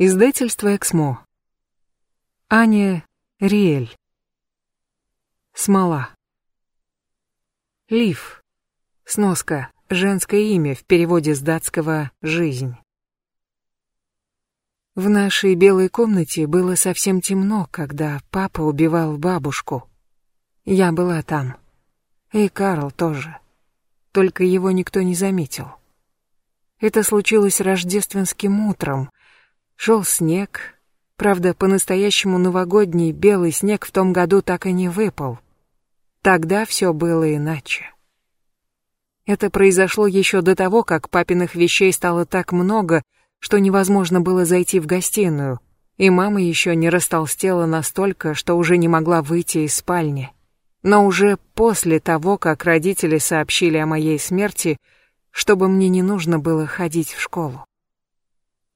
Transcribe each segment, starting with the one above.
Издательство «Эксмо». Аня Риэль. Смола. Лив. Сноска. Женское имя в переводе с датского «жизнь». В нашей белой комнате было совсем темно, когда папа убивал бабушку. Я была там. И Карл тоже. Только его никто не заметил. Это случилось рождественским утром, Шел снег. Правда, по-настоящему новогодний белый снег в том году так и не выпал. Тогда все было иначе. Это произошло еще до того, как папиных вещей стало так много, что невозможно было зайти в гостиную, и мама еще не растолстела настолько, что уже не могла выйти из спальни. Но уже после того, как родители сообщили о моей смерти, чтобы мне не нужно было ходить в школу.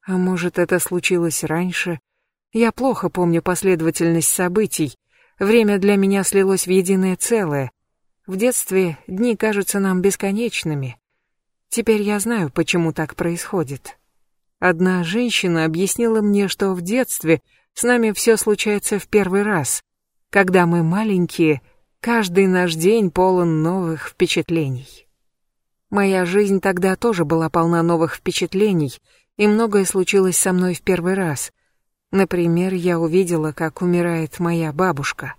А может, это случилось раньше? Я плохо помню последовательность событий. Время для меня слилось в единое целое. В детстве дни кажутся нам бесконечными. Теперь я знаю, почему так происходит. Одна женщина объяснила мне, что в детстве с нами все случается в первый раз. Когда мы маленькие, каждый наш день полон новых впечатлений. Моя жизнь тогда тоже была полна новых впечатлений — и многое случилось со мной в первый раз. Например, я увидела, как умирает моя бабушка.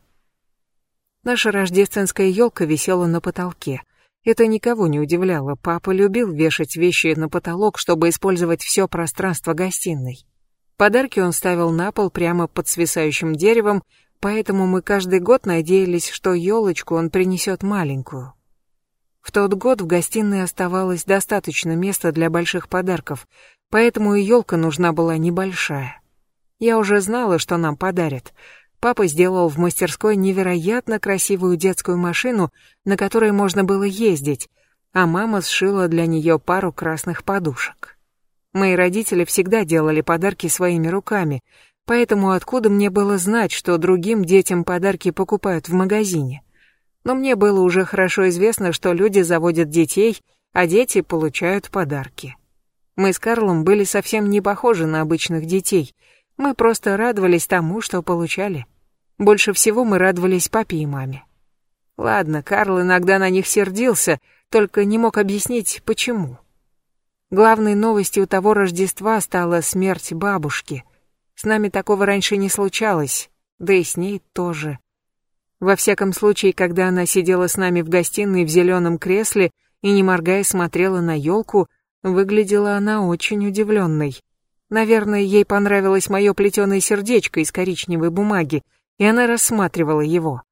Наша рождественская елка висела на потолке. Это никого не удивляло. Папа любил вешать вещи на потолок, чтобы использовать все пространство гостиной. Подарки он ставил на пол прямо под свисающим деревом, поэтому мы каждый год надеялись, что елочку он принесет маленькую. В тот год в гостиной оставалось достаточно места для больших подарков, поэтому и елка нужна была небольшая. Я уже знала, что нам подарят. Папа сделал в мастерской невероятно красивую детскую машину, на которой можно было ездить, а мама сшила для нее пару красных подушек. Мои родители всегда делали подарки своими руками, поэтому откуда мне было знать, что другим детям подарки покупают в магазине? Но мне было уже хорошо известно, что люди заводят детей, а дети получают подарки. Мы с Карлом были совсем не похожи на обычных детей. Мы просто радовались тому, что получали. Больше всего мы радовались папе и маме. Ладно, Карл иногда на них сердился, только не мог объяснить, почему. Главной новостью того Рождества стала смерть бабушки. С нами такого раньше не случалось, да и с ней тоже. Во всяком случае, когда она сидела с нами в гостиной в зеленом кресле и, не моргая, смотрела на елку, Выглядела она очень удивленной. Наверное, ей понравилось мое плетеное сердечко из коричневой бумаги, и она рассматривала его.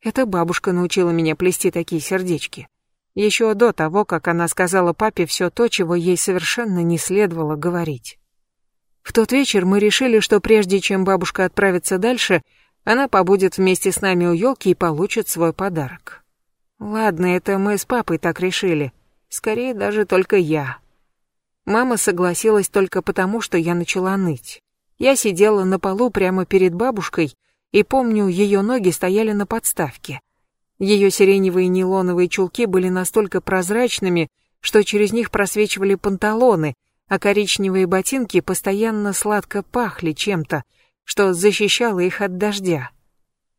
Эта бабушка научила меня плести такие сердечки. Еще до того, как она сказала папе все то, чего ей совершенно не следовало говорить. В тот вечер мы решили, что прежде чем бабушка отправится дальше, она побудет вместе с нами у елки и получит свой подарок. Ладно, это мы с папой так решили. Скорее даже только я. Мама согласилась только потому, что я начала ныть. Я сидела на полу прямо перед бабушкой, и помню, ее ноги стояли на подставке. Ее сиреневые нейлоновые чулки были настолько прозрачными, что через них просвечивали панталоны, а коричневые ботинки постоянно сладко пахли чем-то, что защищало их от дождя.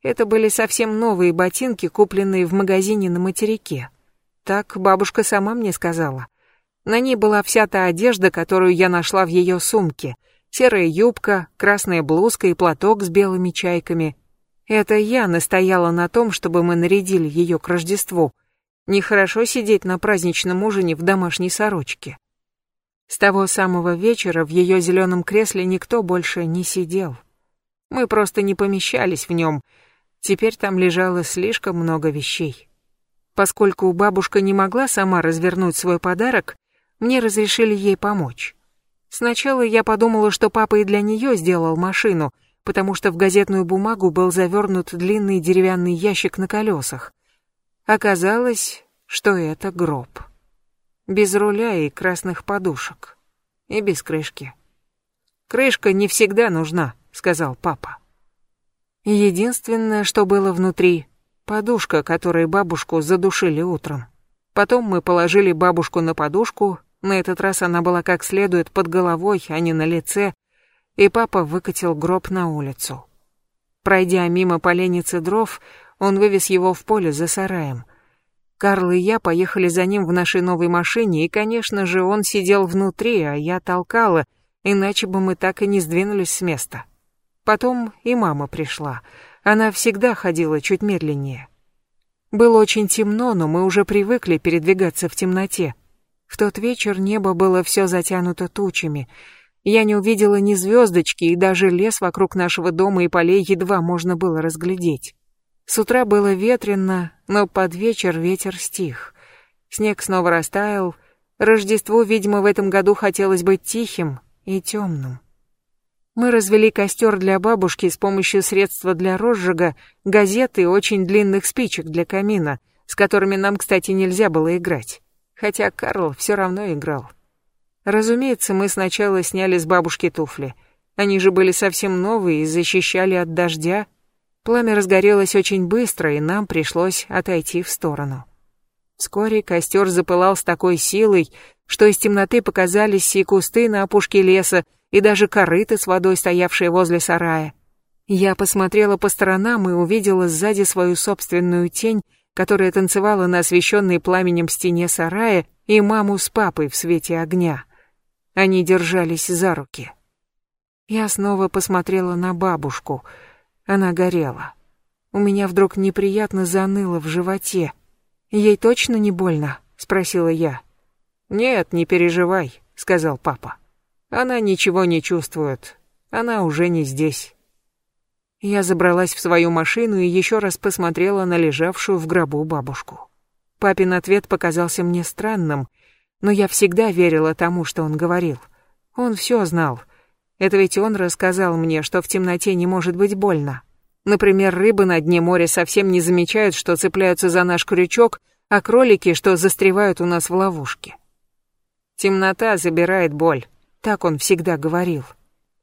Это были совсем новые ботинки, купленные в магазине на материке. Так бабушка сама мне сказала. На ней была вся та одежда, которую я нашла в ее сумке. Серая юбка, красная блузка и платок с белыми чайками. Это я настояла на том, чтобы мы нарядили ее к Рождеству. Нехорошо сидеть на праздничном ужине в домашней сорочке. С того самого вечера в ее зеленом кресле никто больше не сидел. Мы просто не помещались в нем. Теперь там лежало слишком много вещей. Поскольку бабушка не могла сама развернуть свой подарок, мне разрешили ей помочь. Сначала я подумала, что папа и для нее сделал машину, потому что в газетную бумагу был завернут длинный деревянный ящик на колесах. Оказалось, что это гроб. Без руля и красных подушек. И без крышки. «Крышка не всегда нужна», — сказал папа. Единственное, что было внутри, Подушка, которой бабушку задушили утром. Потом мы положили бабушку на подушку, на этот раз она была как следует под головой, а не на лице, и папа выкатил гроб на улицу. Пройдя мимо поленницы дров, он вывез его в поле за сараем. Карл и я поехали за ним в нашей новой машине, и, конечно же, он сидел внутри, а я толкала, иначе бы мы так и не сдвинулись с места. Потом и мама пришла. Она всегда ходила чуть медленнее. Было очень темно, но мы уже привыкли передвигаться в темноте. В тот вечер небо было все затянуто тучами. Я не увидела ни звездочки, и даже лес вокруг нашего дома и полей едва можно было разглядеть. С утра было ветрено, но под вечер ветер стих. Снег снова растаял. Рождество, видимо, в этом году хотелось быть тихим и темным. Мы развели костер для бабушки с помощью средства для розжига, газеты и очень длинных спичек для камина, с которыми нам, кстати, нельзя было играть. Хотя Карл все равно играл. Разумеется, мы сначала сняли с бабушки туфли. Они же были совсем новые и защищали от дождя. Пламя разгорелось очень быстро, и нам пришлось отойти в сторону. Вскоре костер запылал с такой силой, что из темноты показались и кусты на опушке леса, и даже корыто с водой, стоявшие возле сарая. Я посмотрела по сторонам и увидела сзади свою собственную тень, которая танцевала на освещенной пламенем стене сарая, и маму с папой в свете огня. Они держались за руки. Я снова посмотрела на бабушку. Она горела. У меня вдруг неприятно заныло в животе. «Ей точно не больно?» — спросила я. «Нет, не переживай», — сказал папа. Она ничего не чувствует. Она уже не здесь. Я забралась в свою машину и еще раз посмотрела на лежавшую в гробу бабушку. Папин ответ показался мне странным, но я всегда верила тому, что он говорил. Он все знал. Это ведь он рассказал мне, что в темноте не может быть больно. Например, рыбы на дне моря совсем не замечают, что цепляются за наш крючок, а кролики, что застревают у нас в ловушке. Темнота забирает боль. Так он всегда говорил.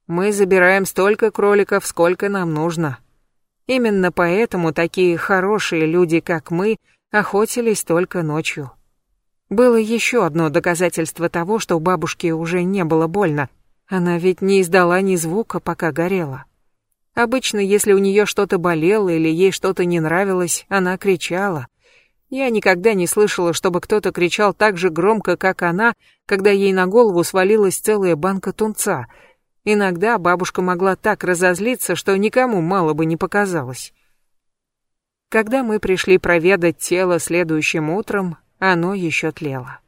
Мы забираем столько кроликов, сколько нам нужно. Именно поэтому такие хорошие люди, как мы, охотились только ночью. Было еще одно доказательство того, что бабушке уже не было больно. Она ведь не издала ни звука, пока горела. Обычно, если у нее что-то болело или ей что-то не нравилось, она кричала. Я никогда не слышала, чтобы кто-то кричал так же громко, как она, когда ей на голову свалилась целая банка тунца. Иногда бабушка могла так разозлиться, что никому мало бы не показалось. Когда мы пришли проведать тело следующим утром, оно еще тлело.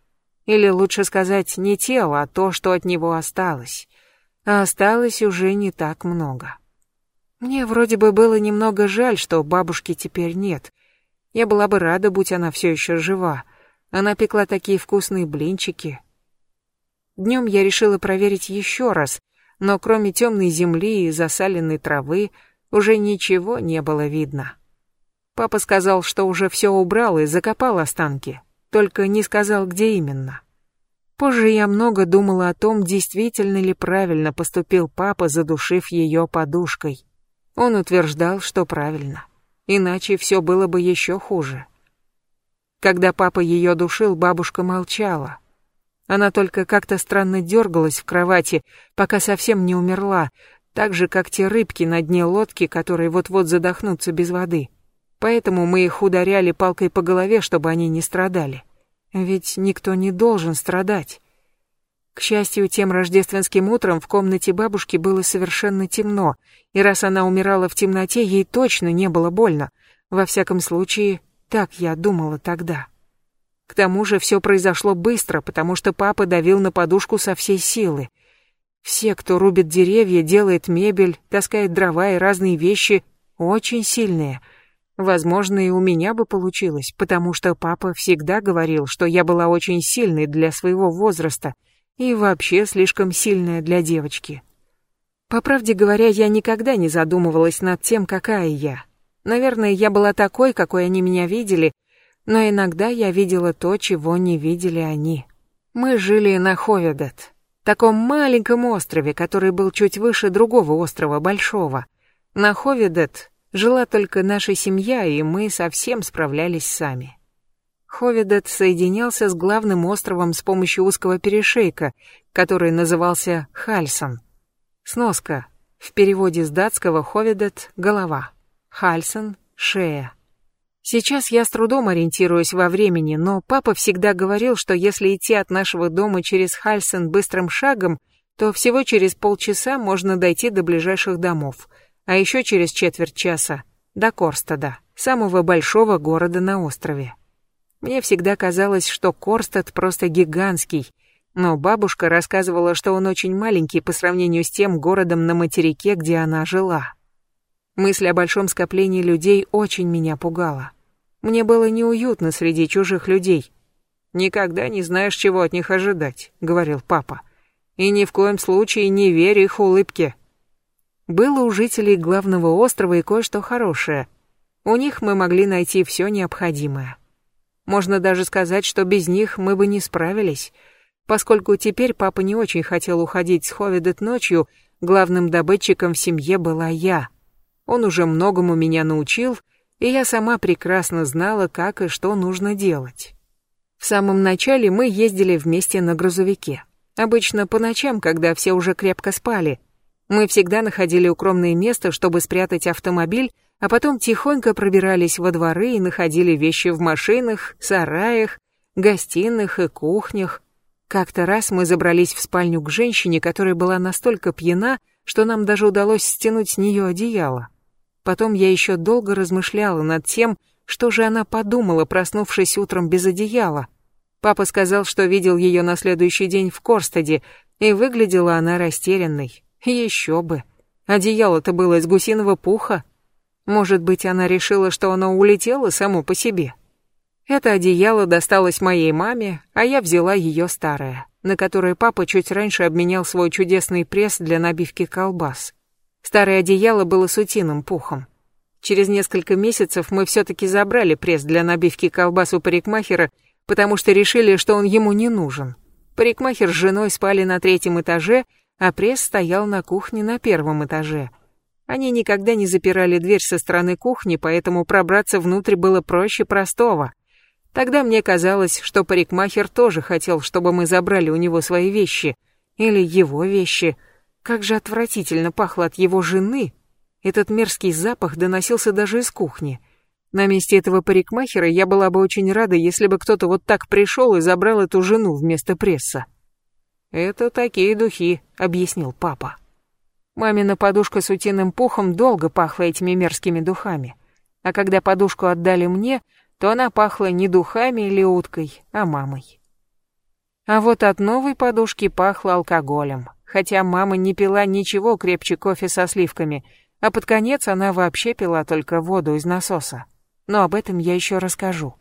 Или лучше сказать, не тело, а то, что от него осталось. А осталось уже не так много. Мне вроде бы было немного жаль, что бабушки теперь нет — я была бы рада, будь она все еще жива. Она пекла такие вкусные блинчики. Днем я решила проверить еще раз, но кроме темной земли и засаленной травы уже ничего не было видно. Папа сказал, что уже все убрал и закопал останки, только не сказал, где именно. Позже я много думала о том, действительно ли правильно поступил папа, задушив ее подушкой. Он утверждал, что правильно иначе все было бы еще хуже. Когда папа ее душил, бабушка молчала. Она только как-то странно дергалась в кровати, пока совсем не умерла, так же, как те рыбки на дне лодки, которые вот-вот задохнутся без воды. Поэтому мы их ударяли палкой по голове, чтобы они не страдали. Ведь никто не должен страдать. К счастью, тем рождественским утром в комнате бабушки было совершенно темно, и раз она умирала в темноте, ей точно не было больно. Во всяком случае, так я думала тогда. К тому же все произошло быстро, потому что папа давил на подушку со всей силы. Все, кто рубит деревья, делает мебель, таскает дрова и разные вещи, очень сильные. Возможно, и у меня бы получилось, потому что папа всегда говорил, что я была очень сильной для своего возраста — и вообще слишком сильная для девочки. По правде говоря, я никогда не задумывалась над тем, какая я. Наверное, я была такой, какой они меня видели, но иногда я видела то, чего не видели они. Мы жили на Ховедет, таком маленьком острове, который был чуть выше другого острова, большого. На Ховедет жила только наша семья, и мы совсем справлялись сами. Ховедет соединялся с главным островом с помощью узкого перешейка, который назывался Хальсон. Сноска. В переводе с датского «ховедет» — голова. «Хальсен» — шея. Сейчас я с трудом ориентируюсь во времени, но папа всегда говорил, что если идти от нашего дома через Хальсен быстрым шагом, то всего через полчаса можно дойти до ближайших домов, а еще через четверть часа до Корстада, самого большого города на острове. Мне всегда казалось, что Корстад просто гигантский, но бабушка рассказывала, что он очень маленький по сравнению с тем городом на материке, где она жила. Мысль о большом скоплении людей очень меня пугала. Мне было неуютно среди чужих людей. «Никогда не знаешь, чего от них ожидать», — говорил папа. «И ни в коем случае не верь их улыбке». Было у жителей главного острова и кое-что хорошее. У них мы могли найти все необходимое. Можно даже сказать, что без них мы бы не справились. Поскольку теперь папа не очень хотел уходить с Ховидет ночью, главным добытчиком в семье была я. Он уже многому меня научил — и я сама прекрасно знала, как и что нужно делать. В самом начале мы ездили вместе на грузовике. Обычно по ночам, когда все уже крепко спали. Мы всегда находили укромное место, чтобы спрятать автомобиль, а потом тихонько пробирались во дворы и находили вещи в машинах, сараях, гостиных и кухнях. Как-то раз мы забрались в спальню к женщине, которая была настолько пьяна, что нам даже удалось стянуть с нее одеяло. Потом я еще долго размышляла над тем, что же она подумала, проснувшись утром без одеяла. Папа сказал, что видел ее на следующий день в Корстаде, и выглядела она растерянной. Еще бы. Одеяло-то было из гусиного пуха. Может быть, она решила, что оно улетело само по себе. Это одеяло досталось моей маме, а я взяла ее старое, на которое папа чуть раньше обменял свой чудесный пресс для набивки колбас. Старое одеяло было с утиным пухом. Через несколько месяцев мы все-таки забрали пресс для набивки колбас у парикмахера, потому что решили, что он ему не нужен. Парикмахер с женой спали на третьем этаже, а пресс стоял на кухне на первом этаже. Они никогда не запирали дверь со стороны кухни, поэтому пробраться внутрь было проще простого. Тогда мне казалось, что парикмахер тоже хотел, чтобы мы забрали у него свои вещи. Или его вещи. Как же отвратительно пахло от его жены. Этот мерзкий запах доносился даже из кухни. На месте этого парикмахера я была бы очень рада, если бы кто-то вот так пришел и забрал эту жену вместо пресса. «Это такие духи», — объяснил папа. Мамина подушка с утиным пухом долго пахла этими мерзкими духами. А когда подушку отдали мне, то она пахла не духами или уткой, а мамой. А вот от новой подушки пахло алкоголем хотя мама не пила ничего крепче кофе со сливками, а под конец она вообще пила только воду из насоса. Но об этом я еще расскажу.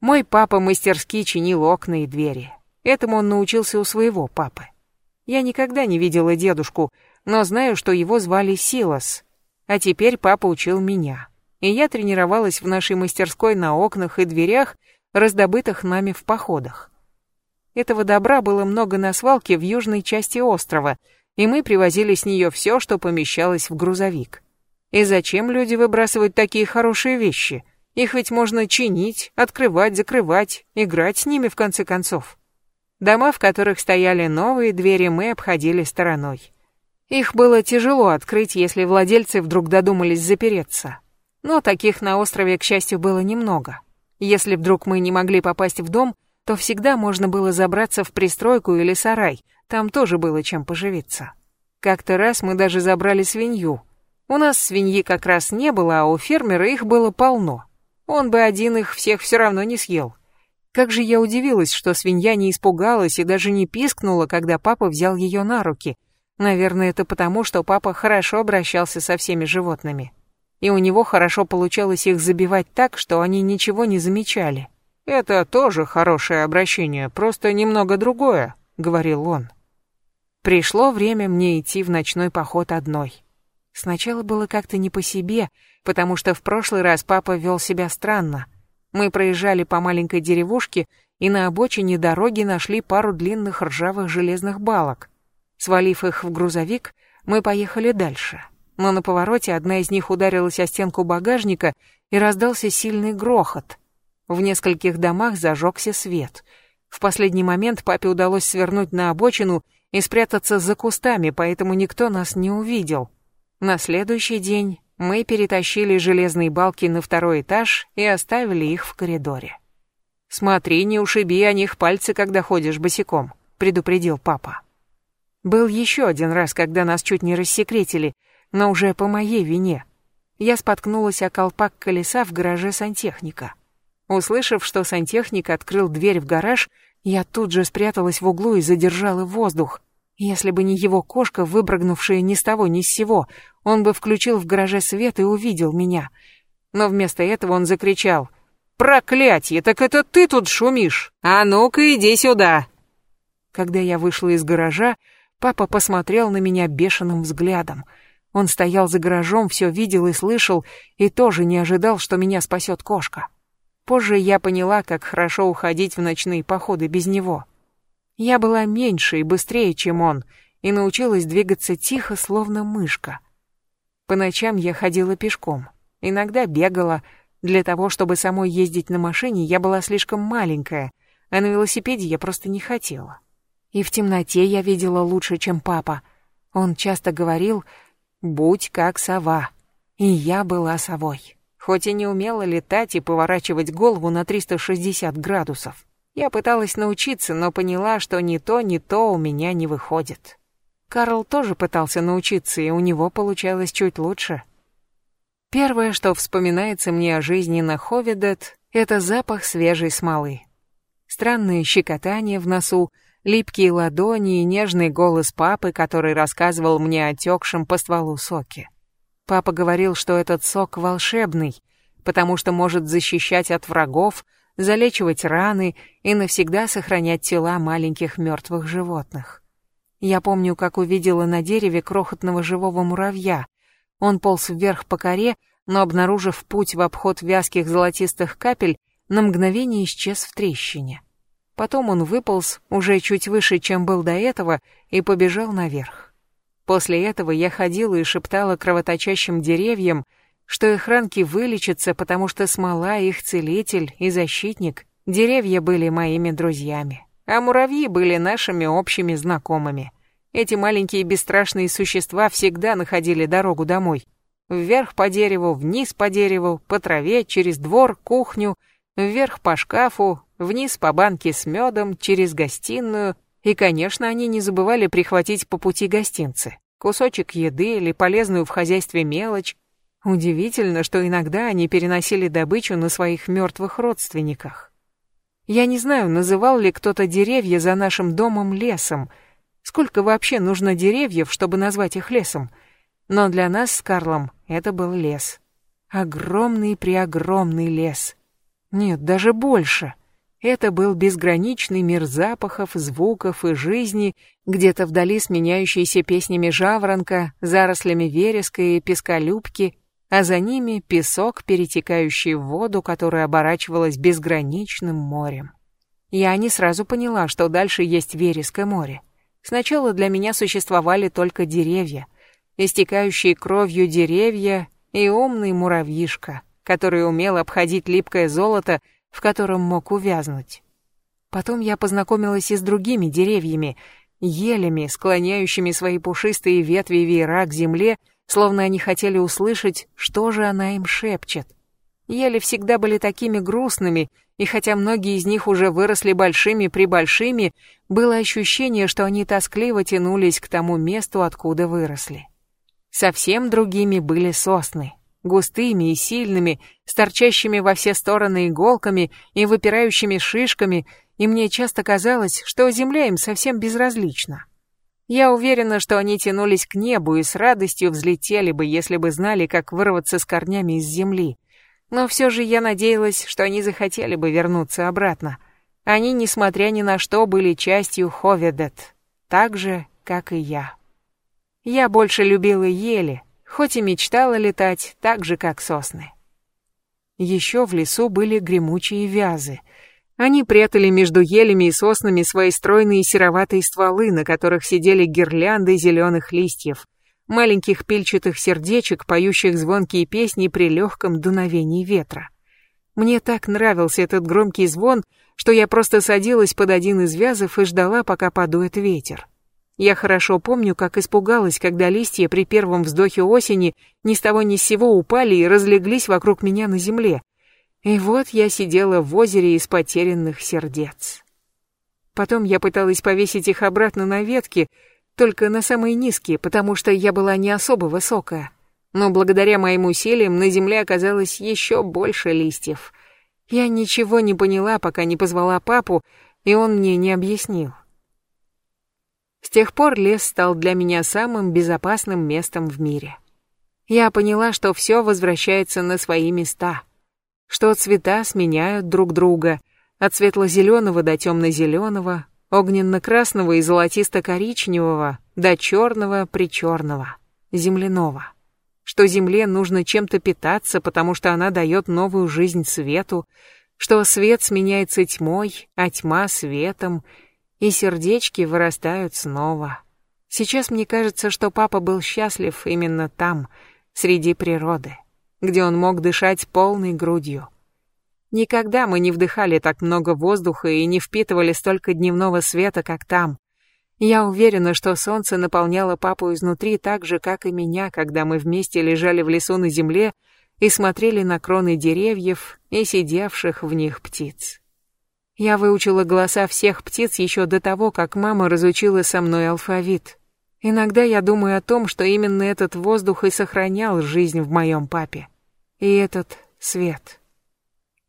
Мой папа мастерски чинил окна и двери. Этому он научился у своего папы. Я никогда не видела дедушку, но знаю, что его звали Силас. А теперь папа учил меня. И я тренировалась в нашей мастерской на окнах и дверях, раздобытых нами в походах. Этого добра было много на свалке в южной части острова, и мы привозили с нее все, что помещалось в грузовик. И зачем люди выбрасывают такие хорошие вещи? Их ведь можно чинить, открывать, закрывать, играть с ними в конце концов. Дома, в которых стояли новые двери, мы обходили стороной. Их было тяжело открыть, если владельцы вдруг додумались запереться. Но таких на острове, к счастью, было немного. Если вдруг мы не могли попасть в дом, то всегда можно было забраться в пристройку или сарай, там тоже было чем поживиться. Как-то раз мы даже забрали свинью. У нас свиньи как раз не было, а у фермера их было полно. Он бы один их всех все равно не съел. Как же я удивилась, что свинья не испугалась и даже не пискнула, когда папа взял ее на руки. Наверное, это потому, что папа хорошо обращался со всеми животными. И у него хорошо получалось их забивать так, что они ничего не замечали. «Это тоже хорошее обращение, просто немного другое», — говорил он. Пришло время мне идти в ночной поход одной. Сначала было как-то не по себе, потому что в прошлый раз папа вел себя странно. Мы проезжали по маленькой деревушке и на обочине дороги нашли пару длинных ржавых железных балок. Свалив их в грузовик, мы поехали дальше. Но на повороте одна из них ударилась о стенку багажника и раздался сильный грохот — в нескольких домах зажегся свет. В последний момент папе удалось свернуть на обочину и спрятаться за кустами, поэтому никто нас не увидел. На следующий день мы перетащили железные балки на второй этаж и оставили их в коридоре. «Смотри, не ушиби о них пальцы, когда ходишь босиком», — предупредил папа. Был еще один раз, когда нас чуть не рассекретили, но уже по моей вине. Я споткнулась о колпак колеса в гараже сантехника. Услышав, что сантехник открыл дверь в гараж, я тут же спряталась в углу и задержала воздух. Если бы не его кошка, выбрагнувшая ни с того ни с сего, он бы включил в гараже свет и увидел меня. Но вместо этого он закричал «Проклятье, так это ты тут шумишь! А ну-ка иди сюда!» Когда я вышла из гаража, папа посмотрел на меня бешеным взглядом. Он стоял за гаражом, все видел и слышал, и тоже не ожидал, что меня спасет кошка. Позже я поняла, как хорошо уходить в ночные походы без него. Я была меньше и быстрее, чем он, и научилась двигаться тихо, словно мышка. По ночам я ходила пешком, иногда бегала. Для того, чтобы самой ездить на машине, я была слишком маленькая, а на велосипеде я просто не хотела. И в темноте я видела лучше, чем папа. Он часто говорил «Будь как сова». И я была совой хоть и не умела летать и поворачивать голову на 360 градусов. Я пыталась научиться, но поняла, что ни то, ни то у меня не выходит. Карл тоже пытался научиться, и у него получалось чуть лучше. Первое, что вспоминается мне о жизни на Ховедет, это запах свежей смолы. Странное щекотание в носу, липкие ладони и нежный голос папы, который рассказывал мне о текшем по стволу соке. Папа говорил, что этот сок волшебный, потому что может защищать от врагов, залечивать раны и навсегда сохранять тела маленьких мертвых животных. Я помню, как увидела на дереве крохотного живого муравья. Он полз вверх по коре, но, обнаружив путь в обход вязких золотистых капель, на мгновение исчез в трещине. Потом он выполз, уже чуть выше, чем был до этого, и побежал наверх. После этого я ходила и шептала кровоточащим деревьям, что их ранки вылечатся, потому что смола их целитель и защитник. Деревья были моими друзьями, а муравьи были нашими общими знакомыми. Эти маленькие бесстрашные существа всегда находили дорогу домой. Вверх по дереву, вниз по дереву, по траве, через двор, кухню, вверх по шкафу, вниз по банке с медом, через гостиную, и, конечно, они не забывали прихватить по пути гостинцы. Кусочек еды или полезную в хозяйстве мелочь. Удивительно, что иногда они переносили добычу на своих мертвых родственниках. Я не знаю, называл ли кто-то деревья за нашим домом лесом. Сколько вообще нужно деревьев, чтобы назвать их лесом? Но для нас с Карлом это был лес. Огромный-преогромный лес. Нет, даже больше — это был безграничный мир запахов, звуков и жизни, где-то вдали сменяющийся песнями жаворонка, зарослями вереска и песколюбки, а за ними песок, перетекающий в воду, которая оборачивалась безграничным морем. Я не сразу поняла, что дальше есть вереск море. Сначала для меня существовали только деревья, истекающие кровью деревья и умный муравьишка, который умел обходить липкое золото в котором мог увязнуть. Потом я познакомилась и с другими деревьями, елями, склоняющими свои пушистые ветви веера к земле, словно они хотели услышать, что же она им шепчет. Ели всегда были такими грустными, и хотя многие из них уже выросли большими-пребольшими, было ощущение, что они тоскливо тянулись к тому месту, откуда выросли. Совсем другими были сосны густыми и сильными, с торчащими во все стороны иголками и выпирающими шишками, и мне часто казалось, что земля им совсем безразлична. Я уверена, что они тянулись к небу и с радостью взлетели бы, если бы знали, как вырваться с корнями из земли. Но все же я надеялась, что они захотели бы вернуться обратно. Они, несмотря ни на что, были частью Ховедет, так же, как и я. Я больше любила ели, хоть и мечтала летать так же, как сосны. Еще в лесу были гремучие вязы. Они прятали между елями и соснами свои стройные сероватые стволы, на которых сидели гирлянды зеленых листьев, маленьких пильчатых сердечек, поющих звонкие песни при легком дуновении ветра. Мне так нравился этот громкий звон, что я просто садилась под один из вязов и ждала, пока подует ветер. Я хорошо помню, как испугалась, когда листья при первом вздохе осени ни с того ни с сего упали и разлеглись вокруг меня на земле. И вот я сидела в озере из потерянных сердец. Потом я пыталась повесить их обратно на ветки, только на самые низкие, потому что я была не особо высокая. Но благодаря моим усилиям на земле оказалось еще больше листьев. Я ничего не поняла, пока не позвала папу, и он мне не объяснил. С тех пор лес стал для меня самым безопасным местом в мире. Я поняла, что все возвращается на свои места, что цвета сменяют друг друга, от светло-зеленого до темно-зеленого, огненно-красного и золотисто-коричневого до черного-причерного, земляного. Что земле нужно чем-то питаться, потому что она дает новую жизнь свету, что свет сменяется тьмой, а тьма — светом — и сердечки вырастают снова. Сейчас мне кажется, что папа был счастлив именно там, среди природы, где он мог дышать полной грудью. Никогда мы не вдыхали так много воздуха и не впитывали столько дневного света, как там. Я уверена, что солнце наполняло папу изнутри так же, как и меня, когда мы вместе лежали в лесу на земле и смотрели на кроны деревьев и сидевших в них птиц. Я выучила голоса всех птиц еще до того, как мама разучила со мной алфавит. Иногда я думаю о том, что именно этот воздух и сохранял жизнь в моем папе. И этот свет.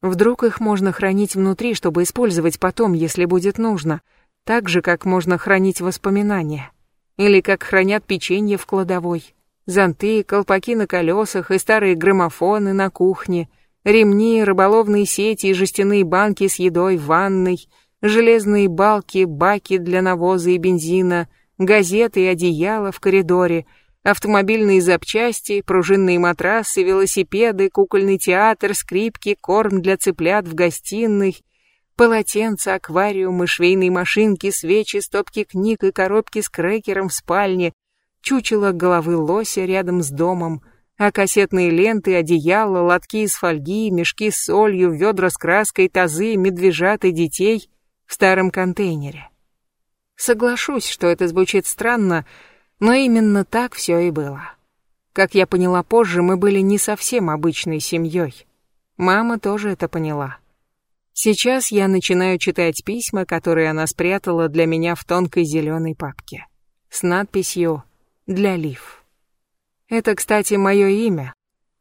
Вдруг их можно хранить внутри, чтобы использовать потом, если будет нужно, так же, как можно хранить воспоминания. Или как хранят печенье в кладовой. Зонты, колпаки на колесах и старые граммофоны на кухне — ремни, рыболовные сети и жестяные банки с едой в ванной, железные балки, баки для навоза и бензина, газеты и одеяла в коридоре, автомобильные запчасти, пружинные матрасы, велосипеды, кукольный театр, скрипки, корм для цыплят в гостиной, полотенца, аквариумы, швейные машинки, свечи, стопки книг и коробки с крекером в спальне, чучело головы лося рядом с домом — а кассетные ленты, одеяла, лотки из фольги, мешки с солью, ведра с краской, тазы, медвежат и детей в старом контейнере. Соглашусь, что это звучит странно, но именно так все и было. Как я поняла позже, мы были не совсем обычной семьей. Мама тоже это поняла. Сейчас я начинаю читать письма, которые она спрятала для меня в тонкой зеленой папке. С надписью «Для Лив». Это, кстати, мое имя.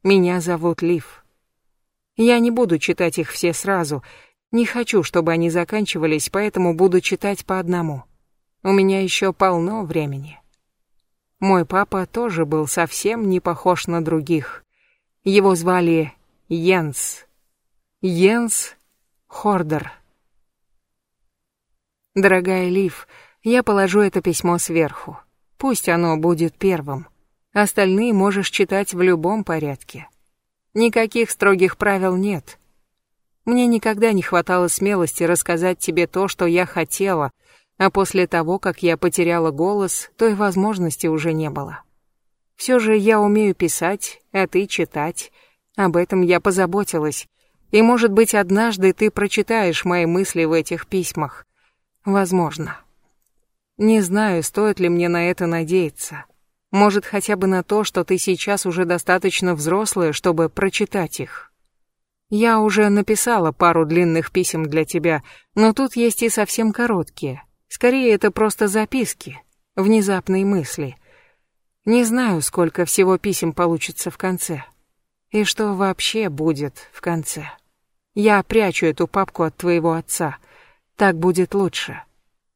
Меня зовут Лив. Я не буду читать их все сразу. Не хочу, чтобы они заканчивались, поэтому буду читать по одному. У меня еще полно времени. Мой папа тоже был совсем не похож на других. Его звали Йенс. Йенс Хордер. Дорогая Лив, я положу это письмо сверху. Пусть оно будет первым. Остальные можешь читать в любом порядке. Никаких строгих правил нет. Мне никогда не хватало смелости рассказать тебе то, что я хотела, а после того, как я потеряла голос, той возможности уже не было. Все же я умею писать, а ты читать. Об этом я позаботилась. И, может быть, однажды ты прочитаешь мои мысли в этих письмах. Возможно. Не знаю, стоит ли мне на это надеяться. Может, хотя бы на то, что ты сейчас уже достаточно взрослая, чтобы прочитать их. Я уже написала пару длинных писем для тебя, но тут есть и совсем короткие. Скорее, это просто записки, внезапные мысли. Не знаю, сколько всего писем получится в конце. И что вообще будет в конце. Я прячу эту папку от твоего отца. Так будет лучше.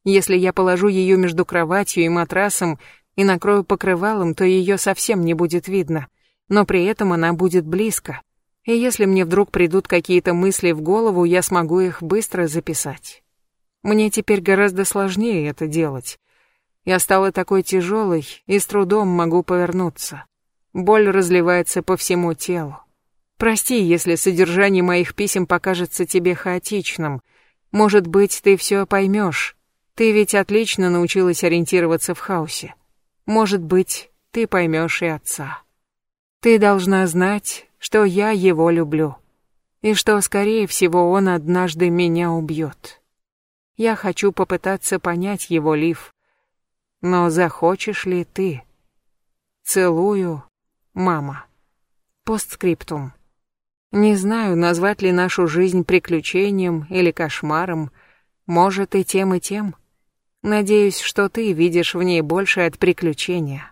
Если я положу ее между кроватью и матрасом, и накрою покрывалом, то ее совсем не будет видно, но при этом она будет близко. И если мне вдруг придут какие-то мысли в голову, я смогу их быстро записать. Мне теперь гораздо сложнее это делать. Я стала такой тяжелой и с трудом могу повернуться. Боль разливается по всему телу. Прости, если содержание моих писем покажется тебе хаотичным. Может быть, ты все поймешь. Ты ведь отлично научилась ориентироваться в хаосе. Может быть, ты поймешь и отца. Ты должна знать, что я его люблю. И что, скорее всего, он однажды меня убьет. Я хочу попытаться понять его, Лив. Но захочешь ли ты? Целую, мама. Постскриптум. Не знаю, назвать ли нашу жизнь приключением или кошмаром. Может, и тем, и тем. Надеюсь, что ты видишь в ней больше от приключения.